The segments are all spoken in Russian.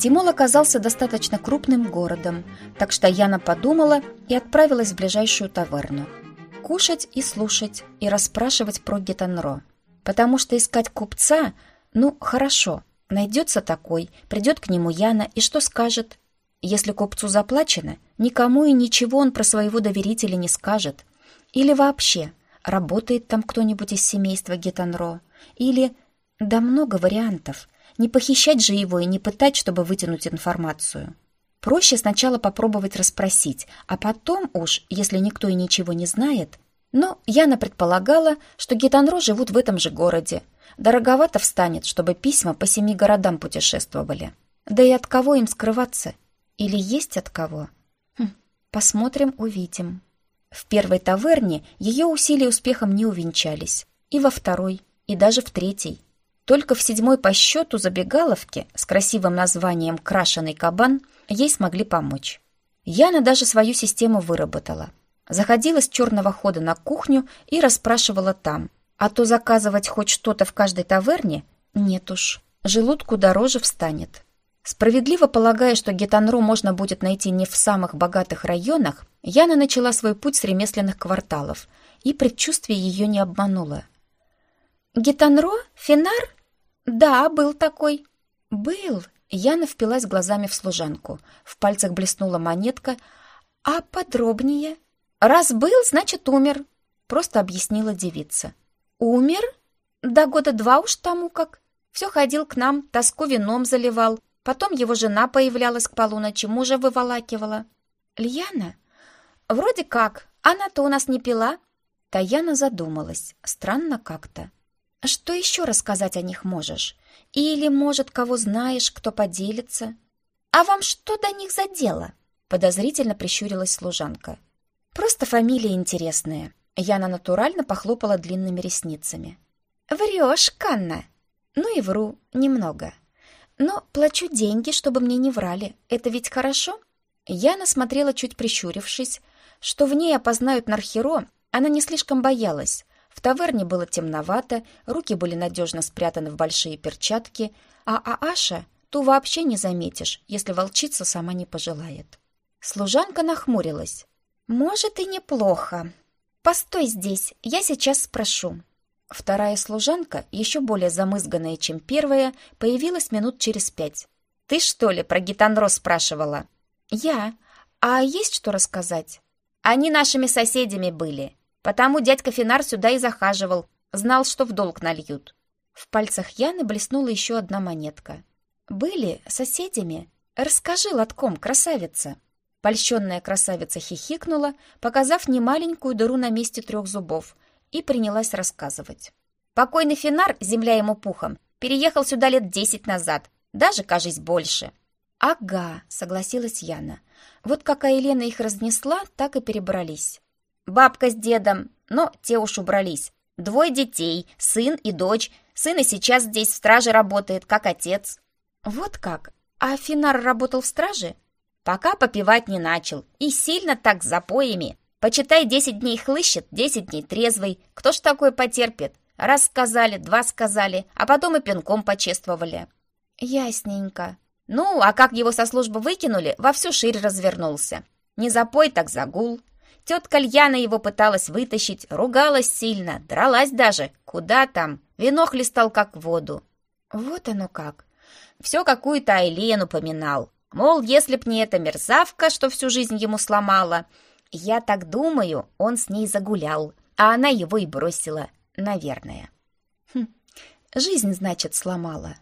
Тимол оказался достаточно крупным городом, так что Яна подумала и отправилась в ближайшую таверну. Кушать и слушать, и расспрашивать про Гетанро. Потому что искать купца, ну, хорошо, найдется такой, придет к нему Яна и что скажет? Если купцу заплачено, никому и ничего он про своего доверителя не скажет. Или вообще, работает там кто-нибудь из семейства Гетанро. Или... Да много вариантов. Не похищать же его и не пытать, чтобы вытянуть информацию. Проще сначала попробовать расспросить, а потом уж, если никто и ничего не знает... Но Яна предполагала, что Гетанро живут в этом же городе. Дороговато встанет, чтобы письма по семи городам путешествовали. Да и от кого им скрываться? Или есть от кого? Хм, посмотрим, увидим. В первой таверне ее усилия успехом не увенчались. И во второй, и даже в третьей. Только в седьмой по счету забегаловке с красивым названием «Крашеный кабан» ей смогли помочь. Яна даже свою систему выработала. Заходила с черного хода на кухню и расспрашивала там. А то заказывать хоть что-то в каждой таверне нет уж. Желудку дороже встанет. Справедливо полагая, что Гетанру можно будет найти не в самых богатых районах, Яна начала свой путь с ремесленных кварталов, и предчувствие ее не обмануло. «Гетанро? Финар? Да, был такой». «Был». Яна впилась глазами в служанку. В пальцах блеснула монетка. «А подробнее?» «Раз был, значит, умер», — просто объяснила девица. «Умер? Да года два уж тому как. Все ходил к нам, тоску вином заливал. Потом его жена появлялась к полуночи, мужа выволакивала. Льяна? Вроде как. Она-то у нас не пила. Таяна задумалась. Странно как-то. Что еще рассказать о них можешь? Или, может, кого знаешь, кто поделится? А вам что до них за дело? Подозрительно прищурилась служанка. Просто фамилия интересная. Яна натурально похлопала длинными ресницами. Врешь, Канна. Ну и вру, немного. Но плачу деньги, чтобы мне не врали. Это ведь хорошо? Яна смотрела, чуть прищурившись. Что в ней опознают Нархеро, она не слишком боялась. В таверне было темновато, руки были надежно спрятаны в большие перчатки, а Ааша ту вообще не заметишь, если волчица сама не пожелает. Служанка нахмурилась. «Может, и неплохо. Постой здесь, я сейчас спрошу». Вторая служанка, еще более замызганная, чем первая, появилась минут через пять. «Ты что ли про Гитанро спрашивала?» «Я. А есть что рассказать?» «Они нашими соседями были. Потому дядька Финар сюда и захаживал. Знал, что в долг нальют». В пальцах Яны блеснула еще одна монетка. «Были соседями? Расскажи лотком, красавица!» Польщенная красавица хихикнула, показав немаленькую дыру на месте трех зубов — и принялась рассказывать. Покойный Финар, земля ему пухом, переехал сюда лет десять назад, даже, кажись, больше. «Ага», — согласилась Яна. «Вот как Елена их разнесла, так и перебрались». «Бабка с дедом, но те уж убрались. Двое детей, сын и дочь. Сын и сейчас здесь в страже работает, как отец». «Вот как? А Финар работал в страже?» «Пока попивать не начал. И сильно так с запоями. Почитай, десять дней хлыщет, десять дней трезвый. Кто ж такое потерпит? Раз сказали, два сказали, а потом и пинком почествовали. Ясненько. Ну, а как его со службы выкинули, во всю ширь развернулся. Не запой, так загул. Тетка Льяна его пыталась вытащить, ругалась сильно, дралась даже. Куда там? Вино хлестал, как воду. Вот оно как. Все какую-то Айлену поминал. Мол, если б не эта мерзавка, что всю жизнь ему сломала, я так думаю, он с ней загулял, а она его и бросила, наверное. Хм, жизнь, значит, сломала.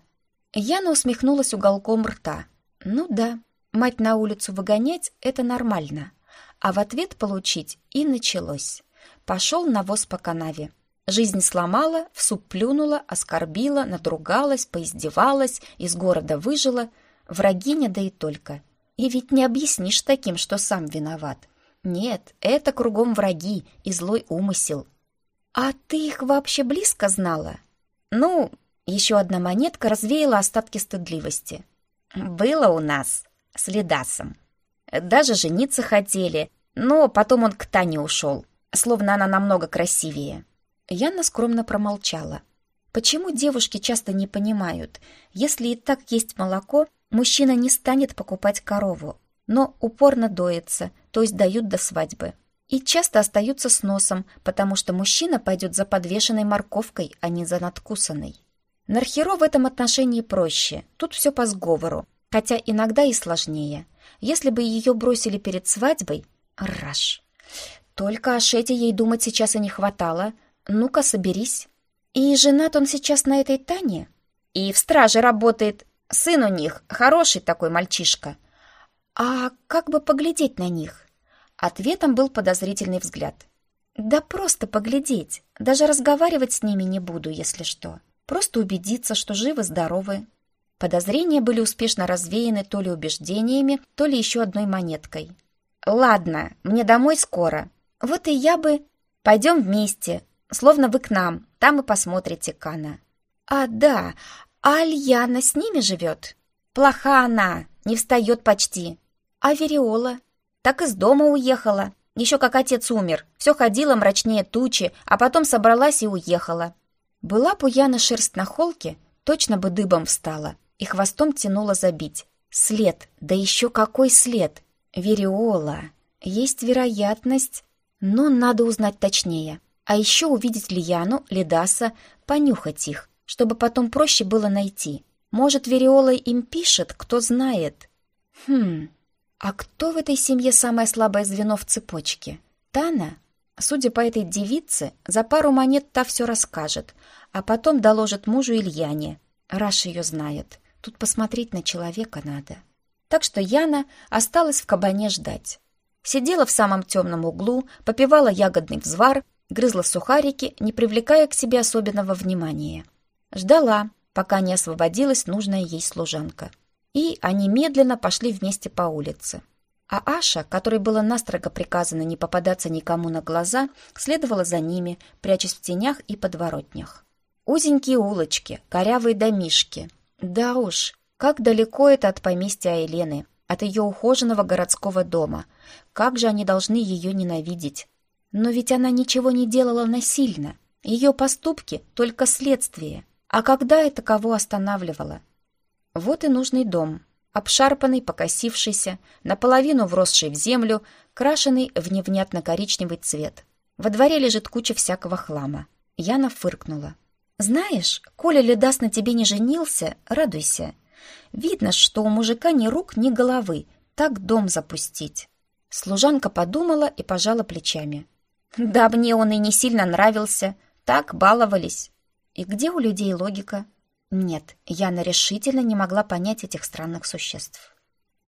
Яна усмехнулась уголком рта. Ну да, мать на улицу выгонять — это нормально. А в ответ получить и началось. Пошел навоз по канаве. Жизнь сломала, в суп плюнула, оскорбила, надругалась, поиздевалась, из города выжила. Врагиня, да и только. И ведь не объяснишь таким, что сам виноват. Нет, это кругом враги и злой умысел. А ты их вообще близко знала? Ну, еще одна монетка развеяла остатки стыдливости. Было у нас с Ледасом. Даже жениться хотели, но потом он к Тане ушел, словно она намного красивее. Яна скромно промолчала. Почему девушки часто не понимают, если и так есть молоко, Мужчина не станет покупать корову, но упорно доится, то есть дают до свадьбы. И часто остаются с носом, потому что мужчина пойдет за подвешенной морковкой, а не за надкусанной. Нархеро в этом отношении проще, тут все по сговору, хотя иногда и сложнее. Если бы ее бросили перед свадьбой, раш. Только о Шете ей думать сейчас и не хватало. Ну-ка, соберись. И женат он сейчас на этой Тане? И в страже работает. Сын у них, хороший такой мальчишка. А как бы поглядеть на них? Ответом был подозрительный взгляд. Да просто поглядеть. Даже разговаривать с ними не буду, если что. Просто убедиться, что живы-здоровы. Подозрения были успешно развеяны то ли убеждениями, то ли еще одной монеткой. «Ладно, мне домой скоро. Вот и я бы... Пойдем вместе, словно вы к нам, там и посмотрите Кана». «А, да, а Альяна с ними живет?» «Плоха она, не встает почти. А Вериола?» Так из дома уехала. Еще как отец умер. Все ходила мрачнее тучи, а потом собралась и уехала. Была Яны шерсть на холке, точно бы дыбом встала и хвостом тянула забить. След, да еще какой след! Вериола. Есть вероятность, но надо узнать точнее. А еще увидеть Лияну, Ледаса, понюхать их, чтобы потом проще было найти. Может, Вериола им пишет, кто знает. Хм, а кто в этой семье самое слабое звено в цепочке? Тана? Судя по этой девице, за пару монет та все расскажет, а потом доложит мужу Ильяне. Раш ее знает. Тут посмотреть на человека надо. Так что Яна осталась в кабане ждать. Сидела в самом темном углу, попивала ягодный взвар, грызла сухарики, не привлекая к себе особенного внимания. Ждала, пока не освободилась нужная ей служанка и они медленно пошли вместе по улице. А Аша, которой было настрого приказано не попадаться никому на глаза, следовала за ними, прячась в тенях и подворотнях. Узенькие улочки, корявые домишки. Да уж, как далеко это от поместья Айлены, от ее ухоженного городского дома. Как же они должны ее ненавидеть. Но ведь она ничего не делала насильно. Ее поступки — только следствие. А когда это кого останавливало? Вот и нужный дом. Обшарпанный, покосившийся, наполовину вросший в землю, крашеный в невнятно-коричневый цвет. Во дворе лежит куча всякого хлама. Яна фыркнула. «Знаешь, коли Ледас на тебе не женился, радуйся. Видно, что у мужика ни рук, ни головы. Так дом запустить». Служанка подумала и пожала плечами. «Да мне он и не сильно нравился. Так баловались. И где у людей логика?» Нет, Яна решительно не могла понять этих странных существ.